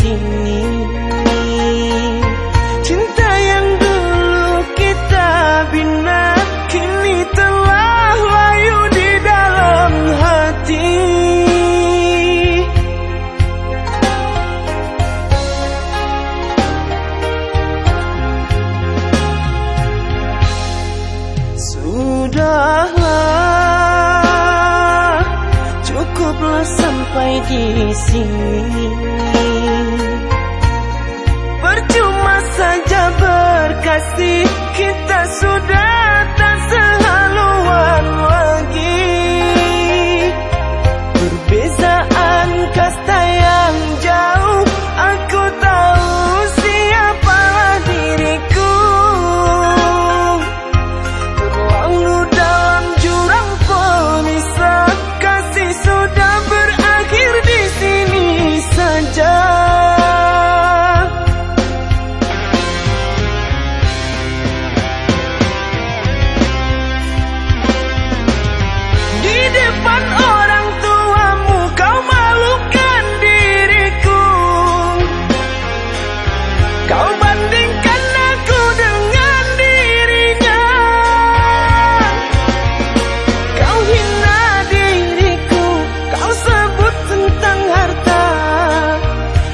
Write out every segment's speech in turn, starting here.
sini. Cinta yang dulu kita bina Kini telah layu di dalam hati. Sudahlah Cukuplah sampai di sini. kasih kita sudah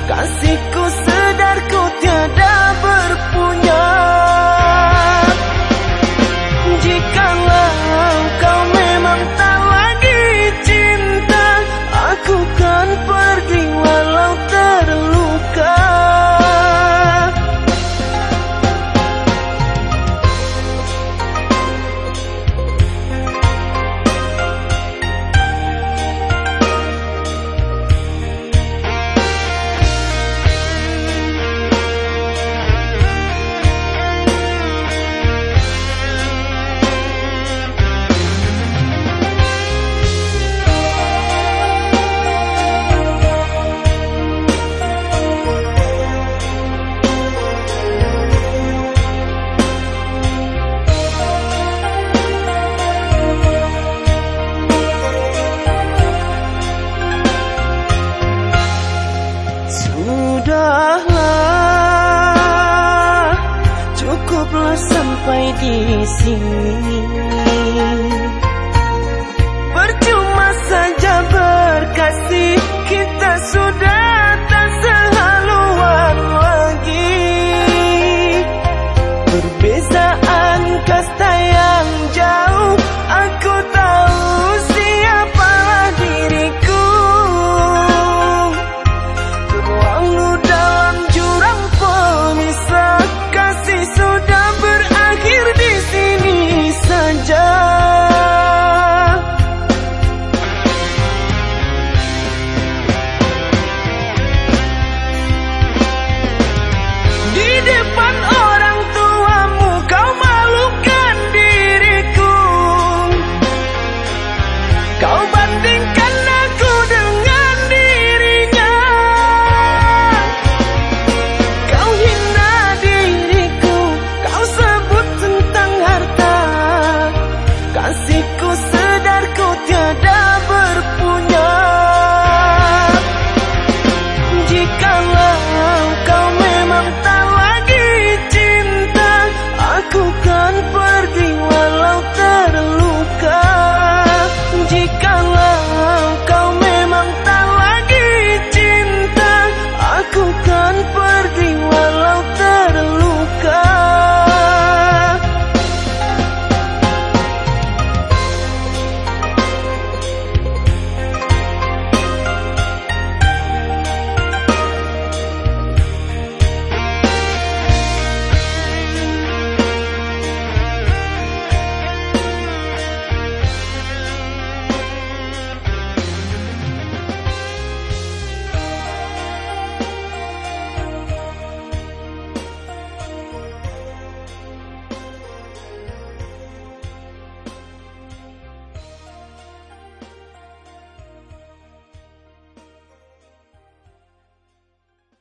kasihku Sudahlah, cukuplah sampai di sini.